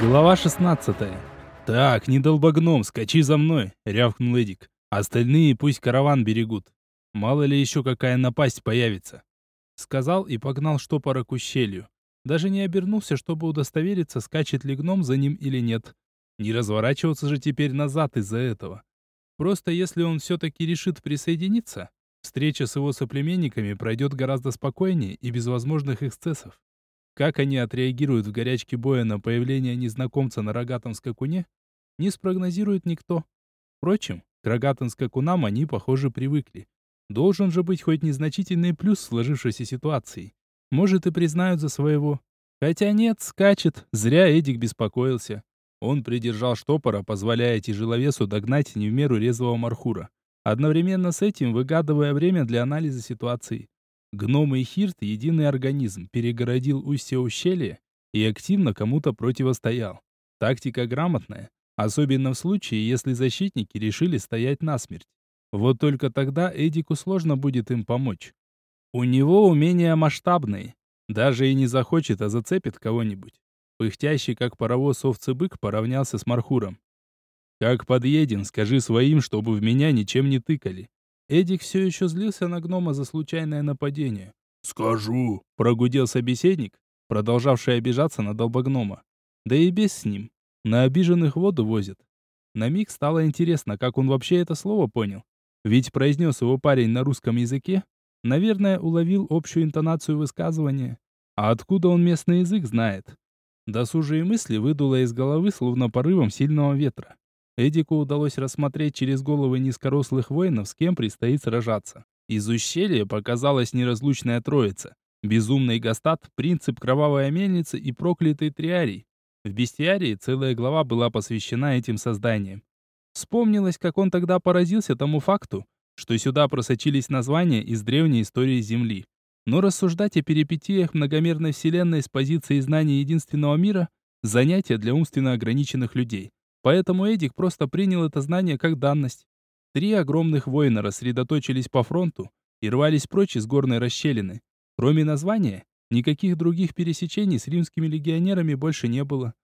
Глава 16. «Так, не долбогном, скачи за мной!» — рявкнул Эдик. «Остальные пусть караван берегут. Мало ли еще какая напасть появится». Сказал и погнал штопора к ущелью. Даже не обернулся, чтобы удостовериться, скачет ли гном за ним или нет. Не разворачиваться же теперь назад из-за этого. Просто если он все-таки решит присоединиться, встреча с его соплеменниками пройдет гораздо спокойнее и без возможных эксцессов. Как они отреагируют в горячке боя на появление незнакомца на рогатом скакуне, не спрогнозирует никто. Впрочем, к рогатым скакунам они, похоже, привыкли. Должен же быть хоть незначительный плюс в сложившейся ситуации. Может, и признают за своего. Хотя нет, скачет. Зря Эдик беспокоился. Он придержал штопора, позволяя тяжеловесу догнать не в меру резвого Мархура. Одновременно с этим выгадывая время для анализа ситуации. Гном и Хирт — единый организм, перегородил устье ущелья и активно кому-то противостоял. Тактика грамотная, особенно в случае, если защитники решили стоять насмерть. Вот только тогда Эдику сложно будет им помочь. У него умения масштабные. Даже и не захочет, а зацепит кого-нибудь. Пыхтящий, как паровоз овцы-бык, поравнялся с Мархуром. «Как подъеден, скажи своим, чтобы в меня ничем не тыкали. Эдик все еще злился на гнома за случайное нападение. «Скажу», — прогудел собеседник, продолжавший обижаться на долбогнома. Да и без с ним. На обиженных воду возят. На миг стало интересно, как он вообще это слово понял. Ведь произнес его парень на русском языке, наверное, уловил общую интонацию высказывания. А откуда он местный язык знает? Досужие мысли выдуло из головы, словно порывом сильного ветра. Эдику удалось рассмотреть через головы низкорослых воинов, с кем предстоит сражаться. Из ущелья показалась неразлучная троица. Безумный Гастат, принцип Кровавая Мельница и проклятый Триарий. В Бестиарии целая глава была посвящена этим созданиям. Вспомнилось, как он тогда поразился тому факту, что сюда просочились названия из древней истории Земли. Но рассуждать о перипетиях многомерной вселенной с позиции знания единственного мира – занятие для умственно ограниченных людей. Поэтому Эдик просто принял это знание как данность. Три огромных воина рассредоточились по фронту и рвались прочь из горной расщелины. Кроме названия, никаких других пересечений с римскими легионерами больше не было.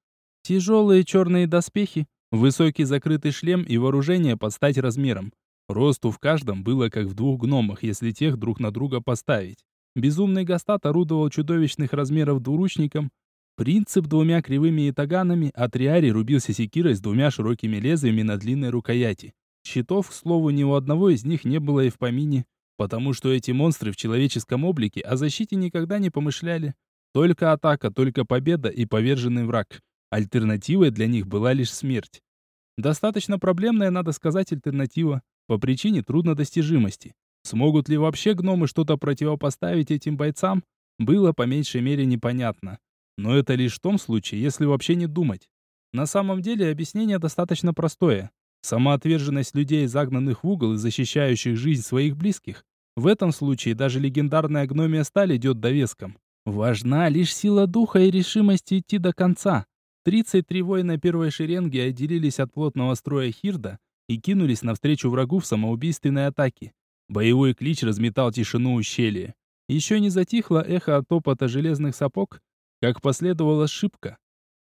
Тяжелые черные доспехи, высокий закрытый шлем и вооружение под стать размером. Росту в каждом было как в двух гномах, если тех друг на друга поставить. Безумный Гастат орудовал чудовищных размеров двуручником, Принцип двумя кривыми итаганами, а Триари рубился секирой с двумя широкими лезвиями на длинной рукояти. Щитов, к слову, ни у одного из них не было и в помине, потому что эти монстры в человеческом облике о защите никогда не помышляли. Только атака, только победа и поверженный враг. Альтернативой для них была лишь смерть. Достаточно проблемная, надо сказать, альтернатива, по причине труднодостижимости. Смогут ли вообще гномы что-то противопоставить этим бойцам, было по меньшей мере непонятно. Но это лишь в том случае, если вообще не думать. На самом деле объяснение достаточно простое. Самоотверженность людей, загнанных в угол и защищающих жизнь своих близких, в этом случае даже легендарная гномия сталь идет довеском. Важна лишь сила духа и решимость идти до конца. 33 воина первой шеренги отделились от плотного строя Хирда и кинулись навстречу врагу в самоубийственной атаке. Боевой клич разметал тишину ущелья. Еще не затихло эхо от топота железных сапог, как последовала ошибка.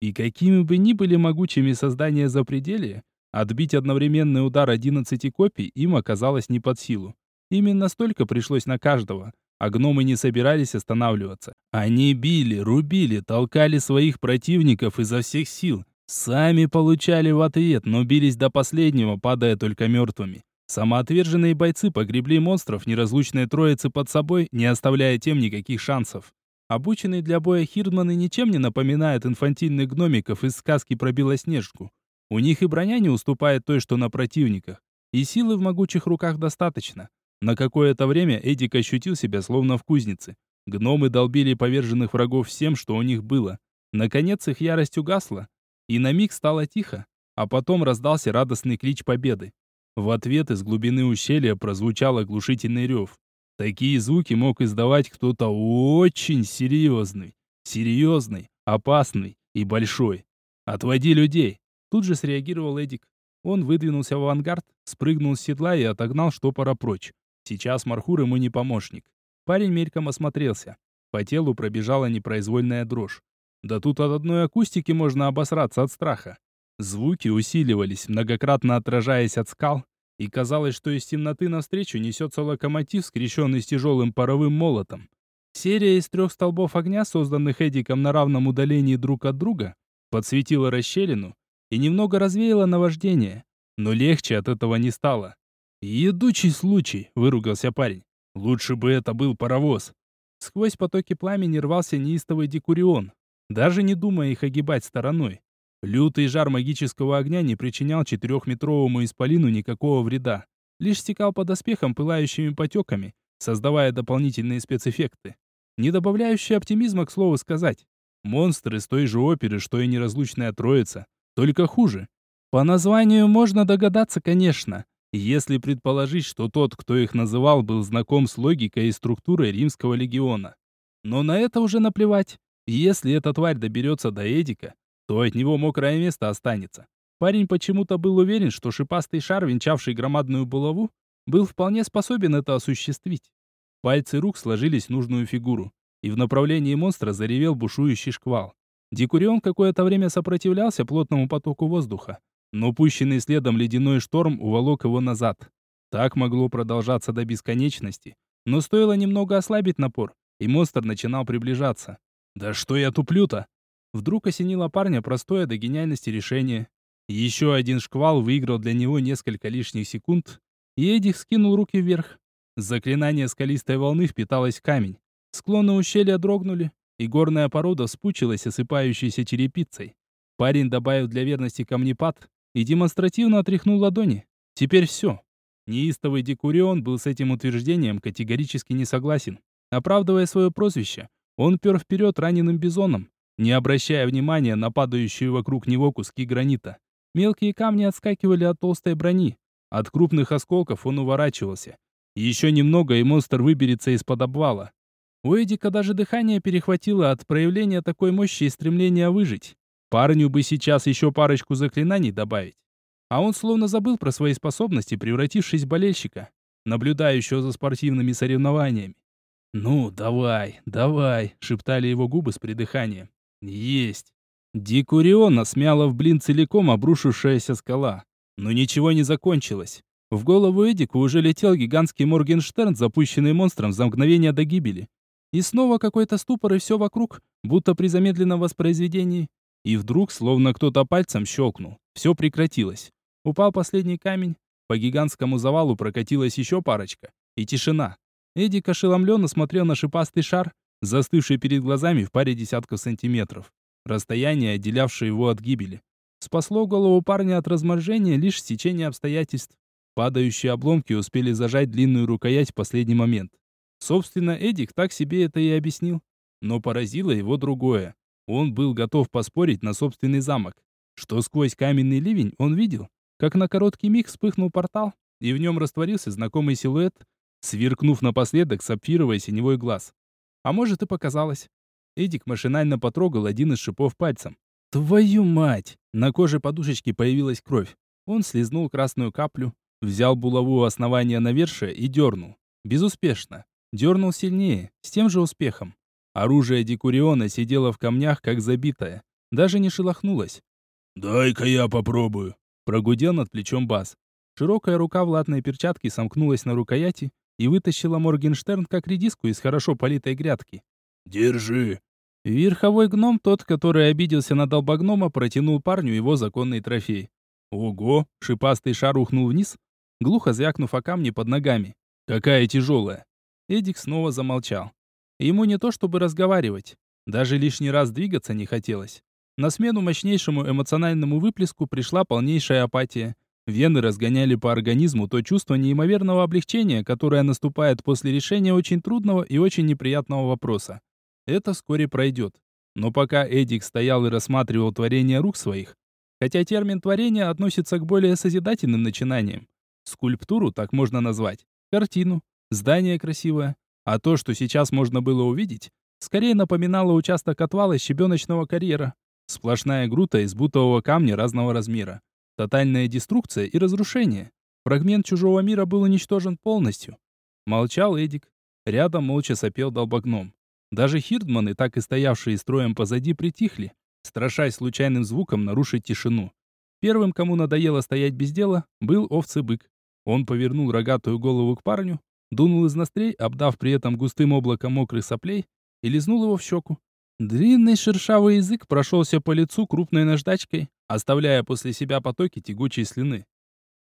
И какими бы ни были могучими создания запределья, отбить одновременный удар 11 копий им оказалось не под силу. Именно столько пришлось на каждого, а гномы не собирались останавливаться. Они били, рубили, толкали своих противников изо всех сил. Сами получали в ответ, но бились до последнего, падая только мертвыми. Самоотверженные бойцы погребли монстров неразлучной троицы под собой, не оставляя тем никаких шансов. Обученные для боя хирдманы ничем не напоминают инфантильных гномиков из сказки про Белоснежку. У них и броня не уступает той, что на противниках. И силы в могучих руках достаточно. На какое-то время Эдик ощутил себя словно в кузнице. Гномы долбили поверженных врагов всем, что у них было. Наконец их ярость угасла, и на миг стало тихо, а потом раздался радостный клич победы. В ответ из глубины ущелья прозвучал оглушительный рев. Такие звуки мог издавать кто-то очень серьезный. Серьезный, опасный и большой. «Отводи людей!» Тут же среагировал Эдик. Он выдвинулся в авангард, спрыгнул с седла и отогнал штопора прочь. Сейчас Мархур ему не помощник. Парень мельком осмотрелся. По телу пробежала непроизвольная дрожь. Да тут от одной акустики можно обосраться от страха. Звуки усиливались, многократно отражаясь от скал, и казалось, что из темноты навстречу несется локомотив, скрещенный с тяжелым паровым молотом. Серия из трех столбов огня, созданных Эдиком на равном удалении друг от друга, подсветила расщелину и немного развеяла наваждение, но легче от этого не стало. «Едучий случай!» — выругался парень. «Лучше бы это был паровоз!» Сквозь потоки пламени рвался неистовый декурион, даже не думая их огибать стороной. Лютый жар магического огня не причинял четырехметровому исполину никакого вреда, лишь стекал по доспехам пылающими потеками, создавая дополнительные спецэффекты. Не добавляющие оптимизма, к слову сказать. Монстры с той же оперы, что и неразлучная троица, только хуже. По названию можно догадаться, конечно, если предположить, что тот, кто их называл, был знаком с логикой и структурой римского легиона. Но на это уже наплевать. Если эта тварь доберется до Эдика, то от него мокрое место останется. Парень почему-то был уверен, что шипастый шар, венчавший громадную булаву, был вполне способен это осуществить. Пальцы рук сложились в нужную фигуру, и в направлении монстра заревел бушующий шквал. Декурион какое-то время сопротивлялся плотному потоку воздуха, но пущенный следом ледяной шторм уволок его назад. Так могло продолжаться до бесконечности, но стоило немного ослабить напор, и монстр начинал приближаться. «Да что я туплю-то?» Вдруг осенило парня простое до гениальности решение. Еще один шквал выиграл для него несколько лишних секунд, и Эдик скинул руки вверх. Заклинание скалистой волны впиталось в камень. Склоны ущелья дрогнули, и горная порода вспучилась осыпающейся черепицей. Парень добавил для верности камнепад и демонстративно отряхнул ладони. Теперь все. Неистовый Декурион был с этим утверждением категорически не согласен. Оправдывая свое прозвище, он пер вперед раненым бизоном, не обращая внимания на падающие вокруг него куски гранита. Мелкие камни отскакивали от толстой брони. От крупных осколков он уворачивался. Еще немного, и монстр выберется из-под обвала. У Эдика даже дыхание перехватило от проявления такой мощи и стремления выжить. Парню бы сейчас еще парочку заклинаний добавить. А он словно забыл про свои способности, превратившись в болельщика, наблюдающего за спортивными соревнованиями. «Ну, давай, давай», — шептали его губы с придыханием. Есть. Дикуриона смяла в блин целиком обрушившаяся скала. Но ничего не закончилось. В голову Эдику уже летел гигантский Моргенштерн, запущенный монстром за мгновение до гибели. И снова какой-то ступор и все вокруг, будто при замедленном воспроизведении. И вдруг, словно кто-то пальцем щелкнул, все прекратилось. Упал последний камень, по гигантскому завалу прокатилась еще парочка. И тишина. Эдик ошеломленно смотрел на шипастый шар, застывший перед глазами в паре десятков сантиметров. Расстояние, отделявшее его от гибели. Спасло голову парня от разморжения лишь стечение обстоятельств. Падающие обломки успели зажать длинную рукоять в последний момент. Собственно, Эдик так себе это и объяснил. Но поразило его другое. Он был готов поспорить на собственный замок. Что сквозь каменный ливень он видел, как на короткий миг вспыхнул портал, и в нем растворился знакомый силуэт, сверкнув напоследок сапфировый синевой глаз. А может и показалось. Эдик машинально потрогал один из шипов пальцем. Твою мать! На коже подушечки появилась кровь. Он слезнул красную каплю, взял булаву у основания навершия и дернул. Безуспешно. Дернул сильнее, с тем же успехом. Оружие Декуриона сидело в камнях, как забитое. Даже не шелохнулось. «Дай-ка я попробую», — прогудел над плечом Бас. Широкая рука в латной перчатке сомкнулась на рукояти, и вытащила Моргенштерн как редиску из хорошо политой грядки. «Держи!» Верховой гном, тот, который обиделся на долбогнома, протянул парню его законный трофей. Ого! Шипастый шар ухнул вниз, глухо звякнув о камни под ногами. Какая тяжелая! Эдик снова замолчал. Ему не то чтобы разговаривать, даже лишний раз двигаться не хотелось. На смену мощнейшему эмоциональному выплеску пришла полнейшая апатия. Вены разгоняли по организму то чувство неимоверного облегчения, которое наступает после решения очень трудного и очень неприятного вопроса. Это вскоре пройдет. Но пока Эдик стоял и рассматривал творение рук своих, хотя термин «творение» относится к более созидательным начинаниям, скульптуру так можно назвать, картину, здание красивое, а то, что сейчас можно было увидеть, скорее напоминало участок отвала щебеночного карьера, сплошная грута из бутового камня разного размера. Тотальная деструкция и разрушение. Фрагмент чужого мира был уничтожен полностью. Молчал Эдик. Рядом молча сопел долбогном. Даже хирдманы, так и стоявшие строем позади, притихли, страшась случайным звуком нарушить тишину. Первым, кому надоело стоять без дела, был овцы-бык. Он повернул рогатую голову к парню, дунул из ноздрей, обдав при этом густым облаком мокрых соплей, и лизнул его в щеку. Длинный шершавый язык прошелся по лицу крупной наждачкой, оставляя после себя потоки тягучей слюны.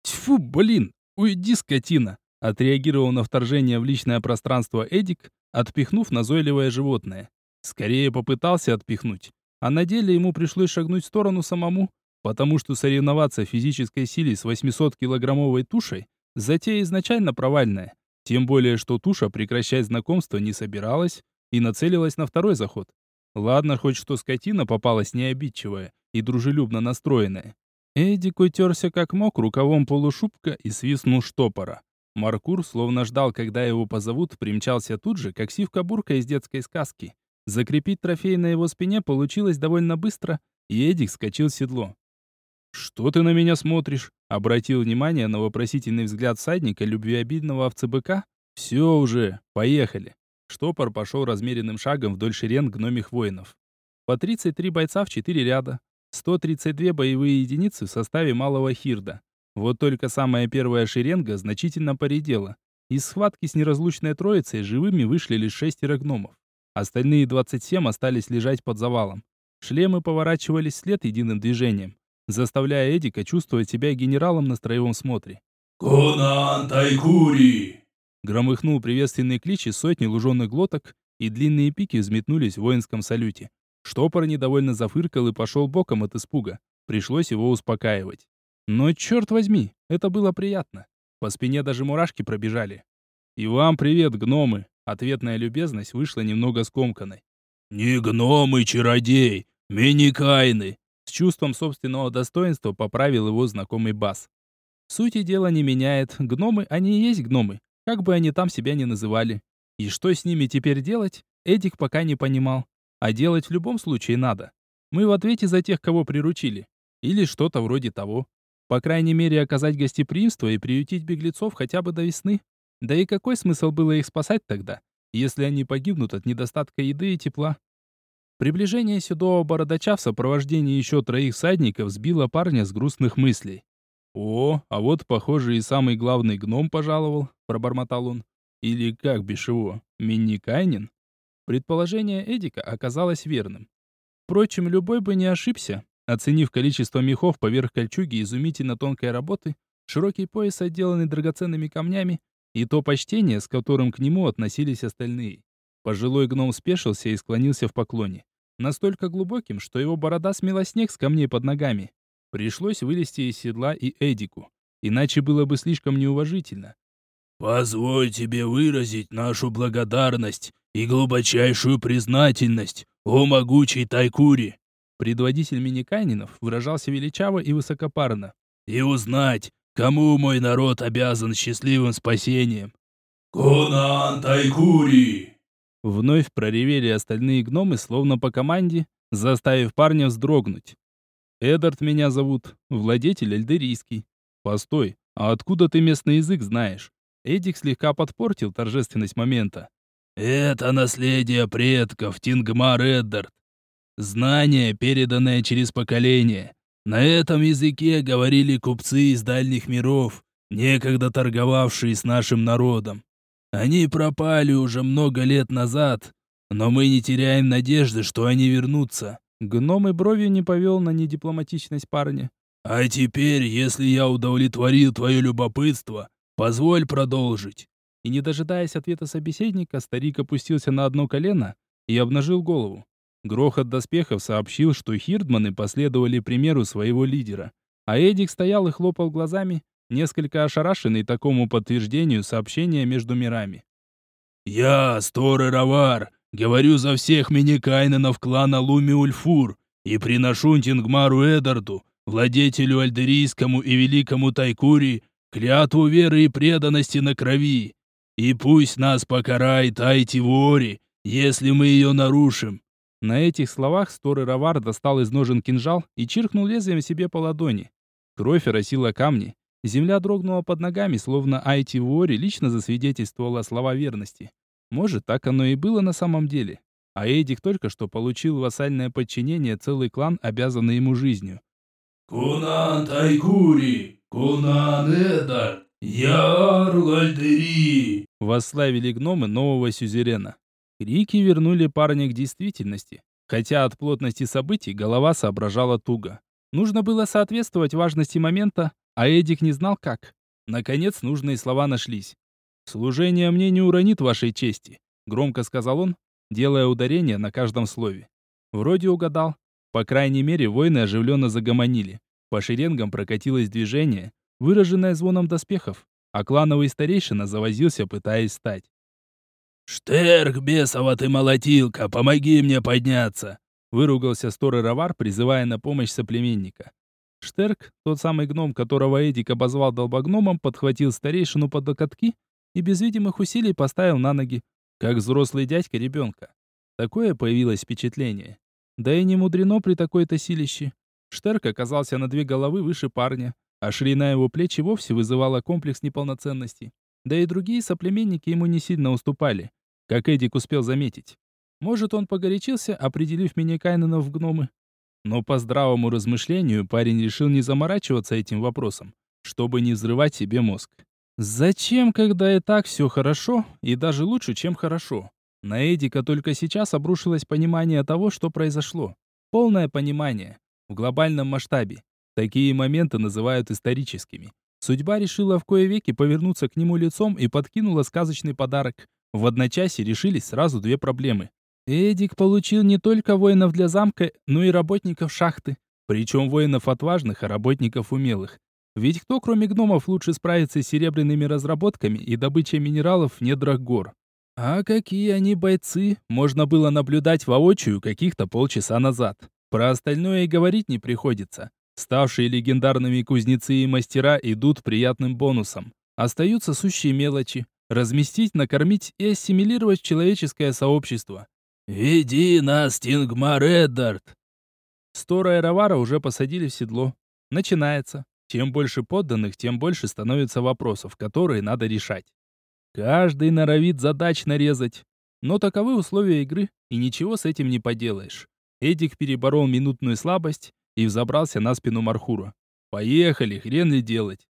«Тьфу, блин! Уйди, скотина!» Отреагировал на вторжение в личное пространство Эдик, отпихнув назойливое животное. Скорее попытался отпихнуть, а на деле ему пришлось шагнуть в сторону самому, потому что соревноваться в физической силе с 800-килограммовой тушей затея изначально провальная. Тем более, что туша прекращать знакомство не собиралась и нацелилась на второй заход. Ладно, хоть что скотина попалась необидчивая и дружелюбно настроенная. Эдик утерся как мог рукавом полушубка и свистнул штопора. Маркур, словно ждал, когда его позовут, примчался тут же, как сивка-бурка из детской сказки. Закрепить трофей на его спине получилось довольно быстро, и Эдик скочил в седло. «Что ты на меня смотришь?» Обратил внимание на вопросительный взгляд всадника, любвеобидного овцебыка. «Все уже, поехали!» Штопор пошел размеренным шагом вдоль шеренг гномих воинов. По 33 бойца в 4 ряда. 132 боевые единицы в составе малого хирда. Вот только самая первая шеренга значительно поредела. Из схватки с неразлучной троицей живыми вышли лишь шестеро гномов. Остальные 27 остались лежать под завалом. Шлемы поворачивались вслед единым движением, заставляя Эдика чувствовать себя генералом на строевом смотре. «Конан Тайкури!» Громыхнул приветственный клич из сотни луженых глоток, и длинные пики взметнулись в воинском салюте. Штопор недовольно зафыркал и пошел боком от испуга. Пришлось его успокаивать. Но черт возьми, это было приятно. По спине даже мурашки пробежали. «И вам привет, гномы!» Ответная любезность вышла немного скомканной. «Не гномы, чародей, миникайны!» С чувством собственного достоинства поправил его знакомый бас. Сути дела не меняет. Гномы, они и есть гномы, как бы они там себя ни называли. И что с ними теперь делать, Эдик пока не понимал. А делать в любом случае надо. Мы в ответе за тех, кого приручили. Или что-то вроде того. По крайней мере, оказать гостеприимство и приютить беглецов хотя бы до весны. Да и какой смысл было их спасать тогда, если они погибнут от недостатка еды и тепла? Приближение седого бородача в сопровождении еще троих всадников сбило парня с грустных мыслей. «О, а вот, похоже, и самый главный гном пожаловал», — пробормотал он. «Или как бишь его, Минникайнин?» Предположение Эдика оказалось верным. Впрочем, любой бы не ошибся, Оценив количество мехов поверх кольчуги изумительно тонкой работы, широкий пояс, отделанный драгоценными камнями, и то почтение, с которым к нему относились остальные. Пожилой гном спешился и склонился в поклоне. Настолько глубоким, что его борода смела снег с камней под ногами. Пришлось вылезти из седла и Эдику, иначе было бы слишком неуважительно. «Позволь тебе выразить нашу благодарность и глубочайшую признательность, о могучий Тайкури!» Предводитель миникайнинов выражался величаво и высокопарно. «И узнать, кому мой народ обязан счастливым спасением». «Конан Тайкури!» Вновь проревели остальные гномы, словно по команде, заставив парня вздрогнуть. «Эдард меня зовут, владетель эльдерийский». «Постой, а откуда ты местный язык знаешь?» Эдик слегка подпортил торжественность момента. «Это наследие предков, Тингмар Эддард. Знание, переданное через поколения. На этом языке говорили купцы из дальних миров, некогда торговавшие с нашим народом. Они пропали уже много лет назад, но мы не теряем надежды, что они вернутся. Гном и бровью не повел на недипломатичность парня. А теперь, если я удовлетворил твое любопытство, позволь продолжить. И не дожидаясь ответа собеседника, старик опустился на одно колено и обнажил голову. Грохот доспехов сообщил, что хирдманы последовали примеру своего лидера. А Эдик стоял и хлопал глазами, несколько ошарашенный такому подтверждению сообщения между мирами. «Я, Сторы Равар, говорю за всех миникайненов клана Луми-Ульфур и приношу Тингмару Эдарду, владетелю Альдерийскому и Великому Тайкури, клятву веры и преданности на крови. И пусть нас покарает Айти Вори, если мы ее нарушим. На этих словах Сторы Равар достал из ножен кинжал и чиркнул лезвием себе по ладони. Кровь оросила камни. Земля дрогнула под ногами, словно Айти Вори лично засвидетельствовала слова верности. Может, так оно и было на самом деле. а Эдик только что получил вассальное подчинение целый клан, обязанный ему жизнью. «Кунан Тайкури! Кунан Эдар! Яр Лальдери!» Восславили гномы нового сюзерена. Крики вернули парня к действительности, хотя от плотности событий голова соображала туго. Нужно было соответствовать важности момента, а Эдик не знал как. Наконец нужные слова нашлись. «Служение мне не уронит вашей чести», — громко сказал он, делая ударение на каждом слове. Вроде угадал. По крайней мере, воины оживленно загомонили. По шеренгам прокатилось движение, выраженное звоном доспехов, а клановый старейшина завозился, пытаясь встать. «Штерк, бесова ты молотилка, помоги мне подняться!» Выругался Сторы Равар, призывая на помощь соплеменника. Штерк, тот самый гном, которого Эдик обозвал долбогномом, подхватил старейшину под локотки и без видимых усилий поставил на ноги, как взрослый дядька ребенка. Такое появилось впечатление. Да и не мудрено при такой-то силище. Штерк оказался на две головы выше парня, а ширина его плеч и вовсе вызывала комплекс неполноценности. Да и другие соплеменники ему не сильно уступали как Эдик успел заметить. Может, он погорячился, определив Миникайнена в гномы. Но по здравому размышлению парень решил не заморачиваться этим вопросом, чтобы не взрывать себе мозг. Зачем, когда и так все хорошо, и даже лучше, чем хорошо? На Эдика только сейчас обрушилось понимание того, что произошло. Полное понимание. В глобальном масштабе. Такие моменты называют историческими. Судьба решила в кое веки повернуться к нему лицом и подкинула сказочный подарок. В одночасье решились сразу две проблемы. Эдик получил не только воинов для замка, но и работников шахты. Причем воинов отважных, а работников умелых. Ведь кто, кроме гномов, лучше справится с серебряными разработками и добычей минералов в недрах гор? А какие они бойцы, можно было наблюдать воочию каких-то полчаса назад. Про остальное и говорить не приходится. Ставшие легендарными кузнецы и мастера идут приятным бонусом. Остаются сущие мелочи разместить, накормить и ассимилировать человеческое сообщество. «Веди нас, Тингмар Эддард!» Стора и Равара уже посадили в седло. Начинается. Чем больше подданных, тем больше становится вопросов, которые надо решать. Каждый норовит задач нарезать. Но таковы условия игры, и ничего с этим не поделаешь. Эдик переборол минутную слабость и взобрался на спину Мархура. «Поехали, хрен ли делать!»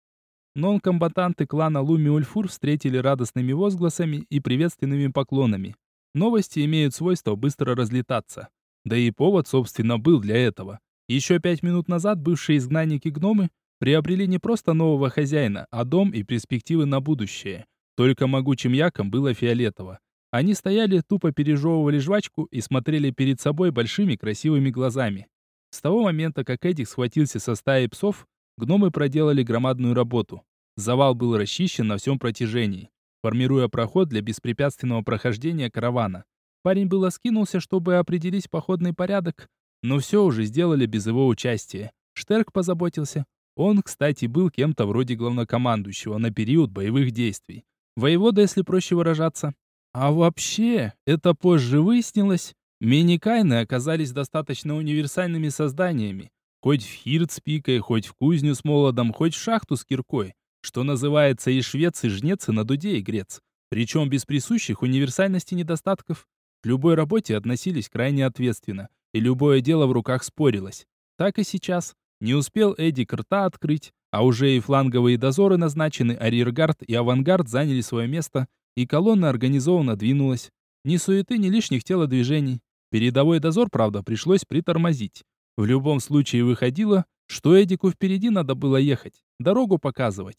Нон-комбатанты клана Луми-Ульфур встретили радостными возгласами и приветственными поклонами. Новости имеют свойство быстро разлетаться. Да и повод, собственно, был для этого. Еще пять минут назад бывшие изгнанники-гномы приобрели не просто нового хозяина, а дом и перспективы на будущее. Только могучим яком было фиолетово. Они стояли, тупо пережевывали жвачку и смотрели перед собой большими красивыми глазами. С того момента, как Эдик схватился со стаей псов, гномы проделали громадную работу. Завал был расчищен на всем протяжении, формируя проход для беспрепятственного прохождения каравана. Парень было скинулся, чтобы определить походный порядок, но все уже сделали без его участия. Штерк позаботился. Он, кстати, был кем-то вроде главнокомандующего на период боевых действий. Воевода, если проще выражаться. А вообще, это позже выяснилось, мини-кайны оказались достаточно универсальными созданиями. Хоть в хирт с пикой, хоть в кузню с молодом, хоть в шахту с киркой что называется и швец, и жнец, и на дуде, и грец. Причем без присущих универсальности недостатков. К любой работе относились крайне ответственно, и любое дело в руках спорилось. Так и сейчас. Не успел Эдик рта открыть, а уже и фланговые дозоры назначены, а риргард и авангард заняли свое место, и колонна организованно двинулась. Ни суеты, ни лишних телодвижений. Передовой дозор, правда, пришлось притормозить. В любом случае выходило, что Эдику впереди надо было ехать, дорогу показывать.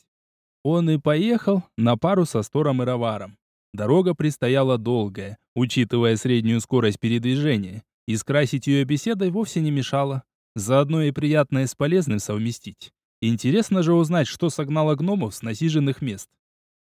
Он и поехал на пару со Стором и Раваром. Дорога предстояла долгая, учитывая среднюю скорость передвижения, и скрасить ее беседой вовсе не мешало. Заодно и приятное с полезным совместить. Интересно же узнать, что согнало гномов с насиженных мест.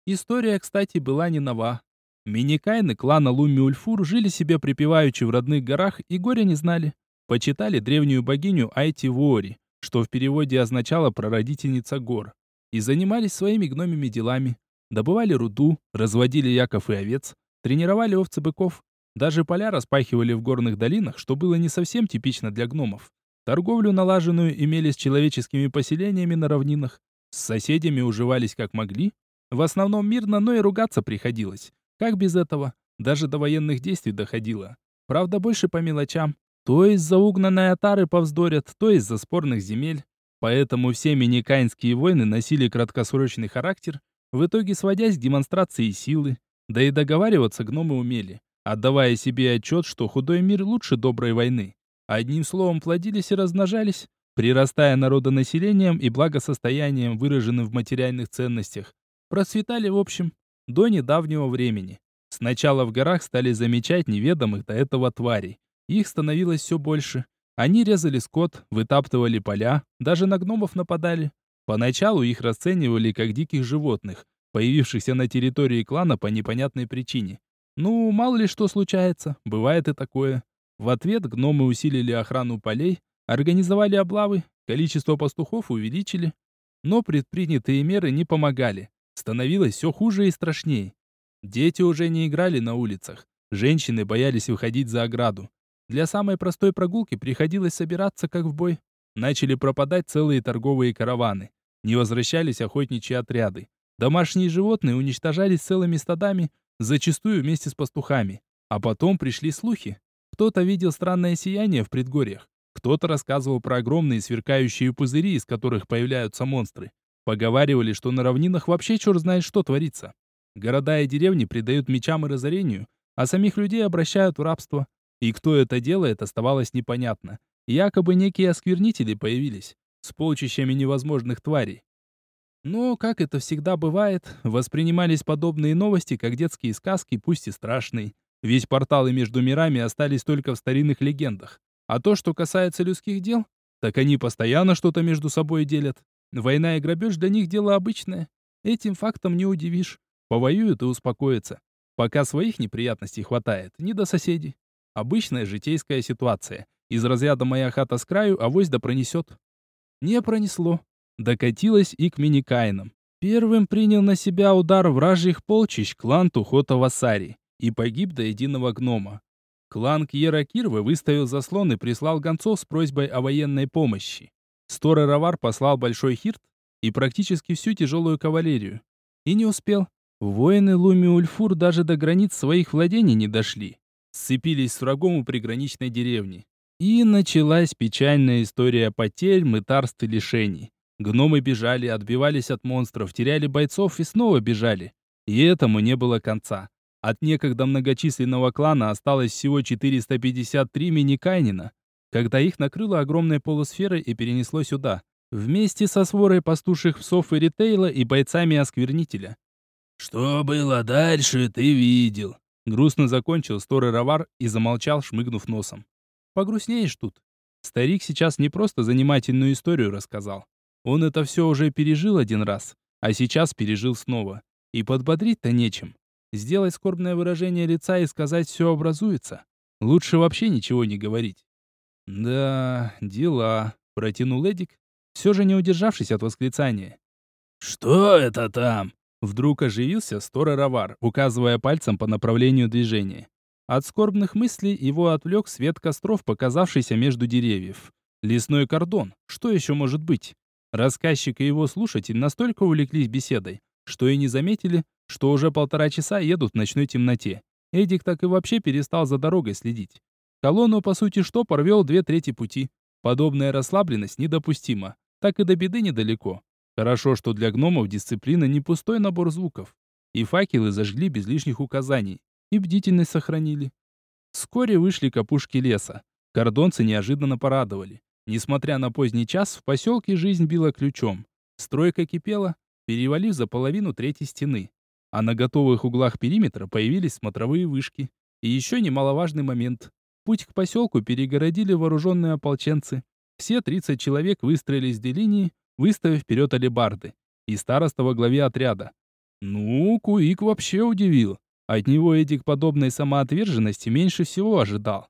История, кстати, была не нова. Миникайны клана Луми-Ульфур жили себе припеваючи в родных горах и горя не знали. Почитали древнюю богиню Айти-Вуори, что в переводе означало «прародительница гор» и занимались своими гномими делами. Добывали руду, разводили яков и овец, тренировали овцы-быков, даже поля распахивали в горных долинах, что было не совсем типично для гномов. Торговлю налаженную имели с человеческими поселениями на равнинах. С соседями уживались как могли. В основном мирно, но и ругаться приходилось. Как без этого? Даже до военных действий доходило. Правда, больше по мелочам. То из-за угнанной отары повздорят, то из-за спорных земель. Поэтому все миникайнские войны носили краткосрочный характер, в итоге сводясь к демонстрации силы. Да и договариваться гномы умели, отдавая себе отчет, что худой мир лучше доброй войны. Одним словом, плодились и размножались, прирастая народонаселением и благосостоянием, выраженным в материальных ценностях. Процветали в общем до недавнего времени. Сначала в горах стали замечать неведомых до этого тварей. Их становилось все больше. Они резали скот, вытаптывали поля, даже на гномов нападали. Поначалу их расценивали как диких животных, появившихся на территории клана по непонятной причине. Ну, мало ли что случается, бывает и такое. В ответ гномы усилили охрану полей, организовали облавы, количество пастухов увеличили. Но предпринятые меры не помогали. Становилось все хуже и страшнее. Дети уже не играли на улицах. Женщины боялись выходить за ограду. Для самой простой прогулки приходилось собираться как в бой. Начали пропадать целые торговые караваны. Не возвращались охотничьи отряды. Домашние животные уничтожались целыми стадами, зачастую вместе с пастухами. А потом пришли слухи. Кто-то видел странное сияние в предгорьях. Кто-то рассказывал про огромные сверкающие пузыри, из которых появляются монстры. Поговаривали, что на равнинах вообще черт знает что творится. Города и деревни предают мечам и разорению, а самих людей обращают в рабство. И кто это делает, оставалось непонятно. Якобы некие осквернители появились, с полчищами невозможных тварей. Но, как это всегда бывает, воспринимались подобные новости как детские сказки, пусть и страшные. Ведь порталы между мирами остались только в старинных легендах. А то, что касается людских дел, так они постоянно что-то между собой делят. Война и грабеж для них дело обычное. Этим фактом не удивишь. Повоюют и успокоятся. Пока своих неприятностей хватает, не до соседей. Обычная житейская ситуация. Из разряда «моя хата с краю, авось да пронесет». Не пронесло. Докатилось и к миникайнам. Первым принял на себя удар вражьих полчищ клан Тухота Васари и погиб до единого гнома. Клан Кьера Кирвы выставил заслон и прислал гонцов с просьбой о военной помощи. Сторы Равар послал большой хирт и практически всю тяжелую кавалерию. И не успел. Воины Луми-Ульфур даже до границ своих владений не дошли. Сцепились с врагом у приграничной деревни. И началась печальная история потерь, мытарств и лишений. Гномы бежали, отбивались от монстров, теряли бойцов и снова бежали. И этому не было конца. От некогда многочисленного клана осталось всего 453 миникайнина, когда их накрыло огромной полусферой и перенесло сюда, вместе со сворой пастуших псов и ритейла и бойцами осквернителя. «Что было дальше, ты видел», — грустно закончил Сторы Равар и замолчал, шмыгнув носом. «Погрустнеешь тут». Старик сейчас не просто занимательную историю рассказал. Он это все уже пережил один раз, а сейчас пережил снова. И подбодрить-то нечем. Сделать скорбное выражение лица и сказать «все образуется». Лучше вообще ничего не говорить. «Да, дела», — протянул Эдик, все же не удержавшись от восклицания. «Что это там?» Вдруг оживился Стора Равар, указывая пальцем по направлению движения. От скорбных мыслей его отвлек свет костров, показавшийся между деревьев. Лесной кордон. Что еще может быть? Рассказчик и его слушатель настолько увлеклись беседой, что и не заметили, что уже полтора часа едут в ночной темноте. Эдик так и вообще перестал за дорогой следить. Колонну, по сути, что порвел две трети пути. Подобная расслабленность недопустима. Так и до беды недалеко. Хорошо, что для гномов дисциплина не пустой набор звуков. И факелы зажгли без лишних указаний. И бдительность сохранили. Вскоре вышли к леса. Кордонцы неожиданно порадовали. Несмотря на поздний час, в поселке жизнь била ключом. Стройка кипела, перевалив за половину третьей стены а на готовых углах периметра появились смотровые вышки. И еще немаловажный момент. Путь к поселку перегородили вооруженные ополченцы. Все 30 человек выстроились в две линии, выставив вперед алебарды. И староста во главе отряда. Ну, Куик вообще удивил. От него Эдик подобной самоотверженности меньше всего ожидал.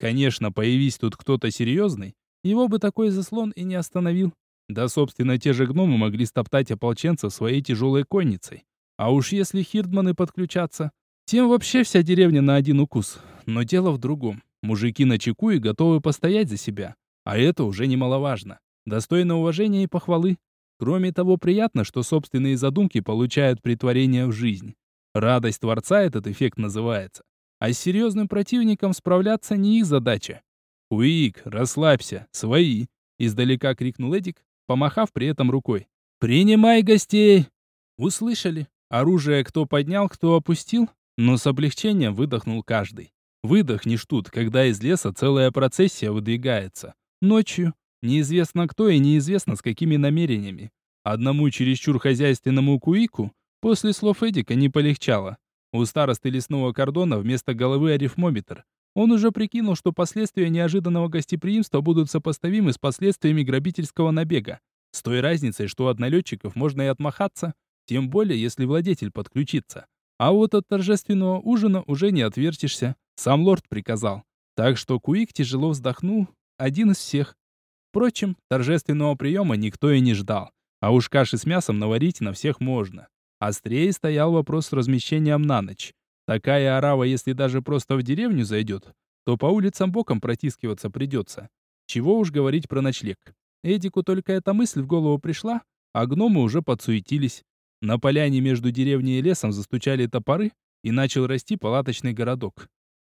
Конечно, появись тут кто-то серьезный, его бы такой заслон и не остановил. Да, собственно, те же гномы могли стоптать ополченцев своей тяжелой конницей. А уж если хирдманы подключатся, тем вообще вся деревня на один укус. Но дело в другом. Мужики на чеку и готовы постоять за себя. А это уже немаловажно. Достойно уважения и похвалы. Кроме того, приятно, что собственные задумки получают притворение в жизнь. Радость Творца этот эффект называется. А с серьезным противником справляться не их задача. «Уик, расслабься, свои!» Издалека крикнул Эдик, помахав при этом рукой. «Принимай гостей!» Услышали. Оружие кто поднял, кто опустил, но с облегчением выдохнул каждый. Выдохнешь тут, когда из леса целая процессия выдвигается. Ночью. Неизвестно кто и неизвестно с какими намерениями. Одному чересчур хозяйственному куику после слов Эдика не полегчало. У старосты лесного кордона вместо головы арифмометр. Он уже прикинул, что последствия неожиданного гостеприимства будут сопоставимы с последствиями грабительского набега. С той разницей, что от налетчиков можно и отмахаться, тем более, если владетель подключится. А вот от торжественного ужина уже не отвертишься. Сам лорд приказал. Так что Куик тяжело вздохнул, один из всех. Впрочем, торжественного приема никто и не ждал. А уж каши с мясом наварить на всех можно. Острее стоял вопрос с размещением на ночь. Такая орава, если даже просто в деревню зайдет, то по улицам боком протискиваться придется. Чего уж говорить про ночлег. Эдику только эта мысль в голову пришла, а гномы уже подсуетились. На поляне между деревней и лесом застучали топоры, и начал расти палаточный городок.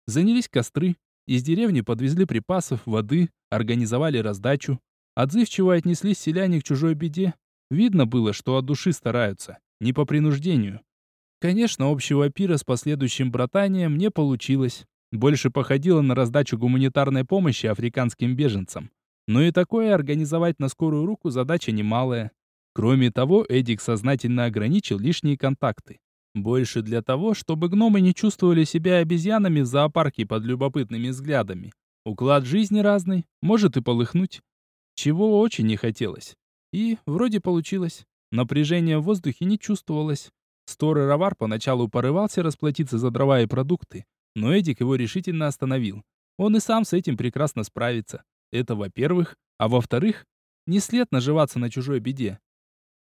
Занялись костры, из деревни подвезли припасов, воды, организовали раздачу. Отзывчиво отнеслись селяне к чужой беде. Видно было, что от души стараются, не по принуждению. Конечно, общего пира с последующим братанием не получилось. Больше походило на раздачу гуманитарной помощи африканским беженцам. Но и такое организовать на скорую руку задача немалая. Кроме того, Эдик сознательно ограничил лишние контакты. Больше для того, чтобы гномы не чувствовали себя обезьянами в зоопарке под любопытными взглядами. Уклад жизни разный, может и полыхнуть. Чего очень не хотелось. И вроде получилось. Напряжение в воздухе не чувствовалось. Стор и Равар поначалу порывался расплатиться за дрова и продукты, но Эдик его решительно остановил. Он и сам с этим прекрасно справится. Это во-первых. А во-вторых, не след наживаться на чужой беде.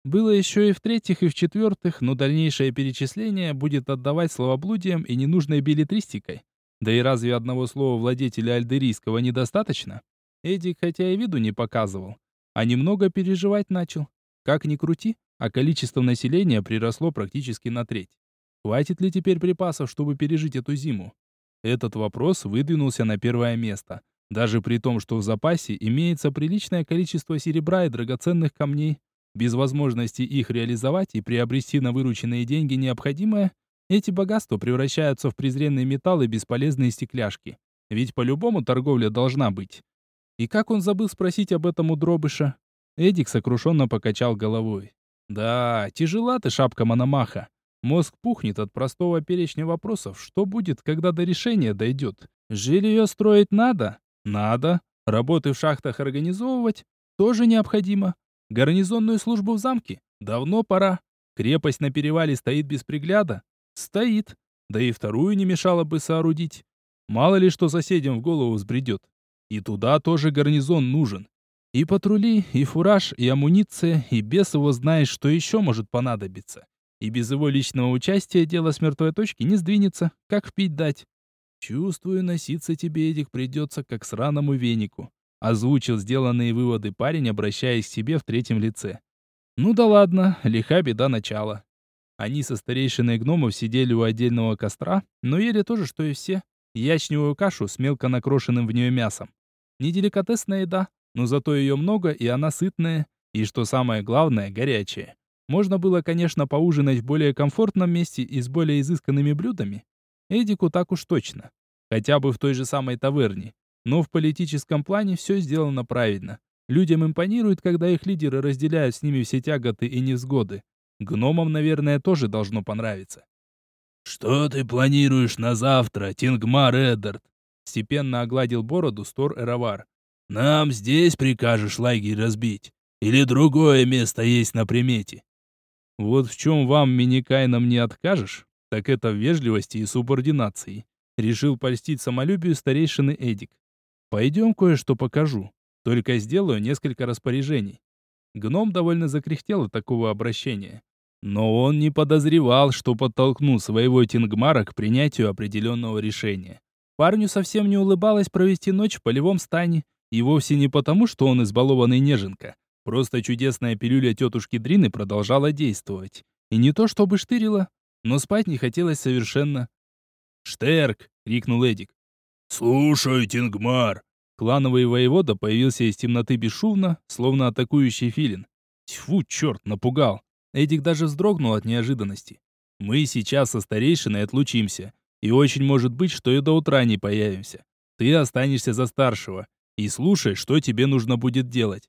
Было еще и в-третьих, и в-четвертых, но дальнейшее перечисление будет отдавать словоблудием и ненужной билетристикой. Да и разве одного слова владетеля альдерийского недостаточно? Эдик хотя и виду не показывал, а немного переживать начал. Как ни крути, а количество населения приросло практически на треть. Хватит ли теперь припасов, чтобы пережить эту зиму? Этот вопрос выдвинулся на первое место, даже при том, что в запасе имеется приличное количество серебра и драгоценных камней. Без возможности их реализовать и приобрести на вырученные деньги необходимое, эти богатства превращаются в презренные металлы и бесполезные стекляшки. Ведь по-любому торговля должна быть. И как он забыл спросить об этом у дробыша? Эдик сокрушенно покачал головой. Да, тяжела ты шапка Мономаха. Мозг пухнет от простого перечня вопросов. Что будет, когда до решения дойдет? Жилье строить надо? Надо. Работы в шахтах организовывать? Тоже необходимо. Гарнизонную службу в замке? Давно пора. Крепость на перевале стоит без пригляда? Стоит. Да и вторую не мешало бы соорудить. Мало ли что соседям в голову взбредет. И туда тоже гарнизон нужен. И патрули, и фураж, и амуниция, и без его знаешь, что еще может понадобиться. И без его личного участия дело с мертвой точки не сдвинется, как пить дать. Чувствую, носиться тебе, Эдик, придется, как сраному венику. Озвучил сделанные выводы парень, обращаясь к себе в третьем лице. Ну да ладно, лиха беда начала. Они со старейшиной гномов сидели у отдельного костра, но ели то же, что и все. Ячневую кашу с мелко накрошенным в нее мясом. Не деликатесная еда, но зато ее много, и она сытная, и, что самое главное, горячая. Можно было, конечно, поужинать в более комфортном месте и с более изысканными блюдами. Эдику так уж точно. Хотя бы в той же самой таверне. Но в политическом плане все сделано правильно. Людям импонирует, когда их лидеры разделяют с ними все тяготы и невзгоды. Гномам, наверное, тоже должно понравиться. «Что ты планируешь на завтра, Тингмар Эддард?» Степенно огладил бороду Стор Эравар. Нам здесь прикажешь лагерь разбить? Или другое место есть на примете?» «Вот в чем вам, Миникайном, не откажешь, так это в вежливости и субординации», решил польстить самолюбию старейшины Эдик. «Пойдем кое-что покажу, только сделаю несколько распоряжений». Гном довольно закряхтел от такого обращения. Но он не подозревал, что подтолкнул своего Тингмара к принятию определенного решения. Парню совсем не улыбалось провести ночь в полевом стане, и вовсе не потому, что он избалованный неженка. Просто чудесная пилюля тетушки Дрины продолжала действовать. И не то чтобы штырила, но спать не хотелось совершенно. «Штерк, — крикнул Эдик. «Слушай, Тингмар!» Клановый воевода появился из темноты бесшумно, словно атакующий филин. Тьфу, черт, напугал. Эдик даже вздрогнул от неожиданности. Мы сейчас со старейшиной отлучимся, и очень может быть, что и до утра не появимся. Ты останешься за старшего, и слушай, что тебе нужно будет делать.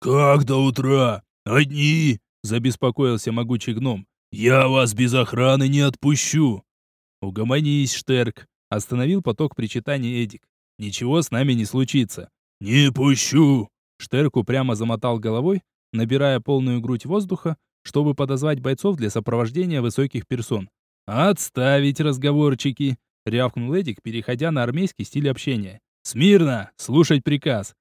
«Как до утра? Одни?» — забеспокоился могучий гном. «Я вас без охраны не отпущу!» «Угомонись, Штерк!» — остановил поток причитаний Эдик. «Ничего с нами не случится». «Не пущу!» Штерк упрямо замотал головой, набирая полную грудь воздуха, чтобы подозвать бойцов для сопровождения высоких персон. «Отставить разговорчики!» — рявкнул Эдик, переходя на армейский стиль общения. «Смирно! Слушать приказ!»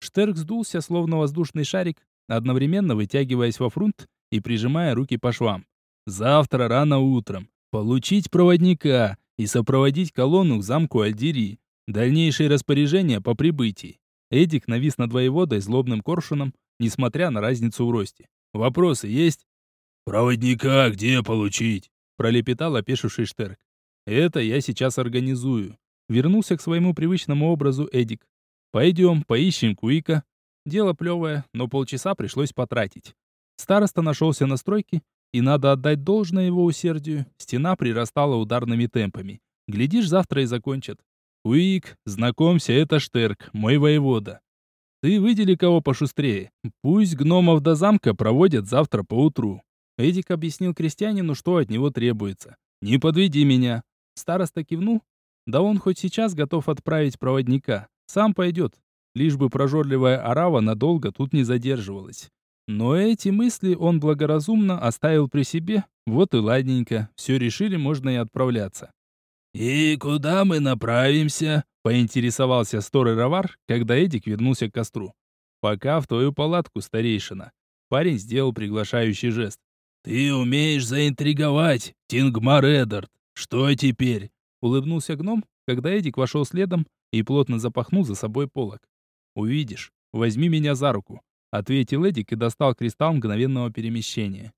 Штерк сдулся, словно воздушный шарик, одновременно вытягиваясь во фрунт и прижимая руки по швам. «Завтра рано утром. Получить проводника и сопроводить колонну к замку Альдирии. Дальнейшие распоряжения по прибытии». Эдик навис над воеводой злобным коршуном, несмотря на разницу в росте. «Вопросы есть?» «Проводника где получить?» пролепетал опешивший Штерк. «Это я сейчас организую». Вернулся к своему привычному образу Эдик. Пойдем, поищем Куика. Дело плевое, но полчаса пришлось потратить. Староста нашелся на стройке, и надо отдать должное его усердию. Стена прирастала ударными темпами. Глядишь, завтра и закончат. Куик, знакомься, это Штерк, мой воевода. Ты выдели кого пошустрее. Пусть гномов до замка проводят завтра поутру. Эдик объяснил крестьянину, что от него требуется. «Не подведи меня!» Староста кивнул. Да он хоть сейчас готов отправить проводника. Сам пойдет, лишь бы прожорливая арава надолго тут не задерживалась. Но эти мысли он благоразумно оставил при себе. Вот и ладненько, все решили, можно и отправляться. «И куда мы направимся?» — поинтересовался Сторы Равар, когда Эдик вернулся к костру. «Пока в твою палатку, старейшина». Парень сделал приглашающий жест. «Ты умеешь заинтриговать, Тингмар Эдард. Что теперь?» Улыбнулся гном, когда Эдик вошел следом и плотно запахнул за собой полог. «Увидишь. Возьми меня за руку», — ответил Эдик и достал кристалл мгновенного перемещения.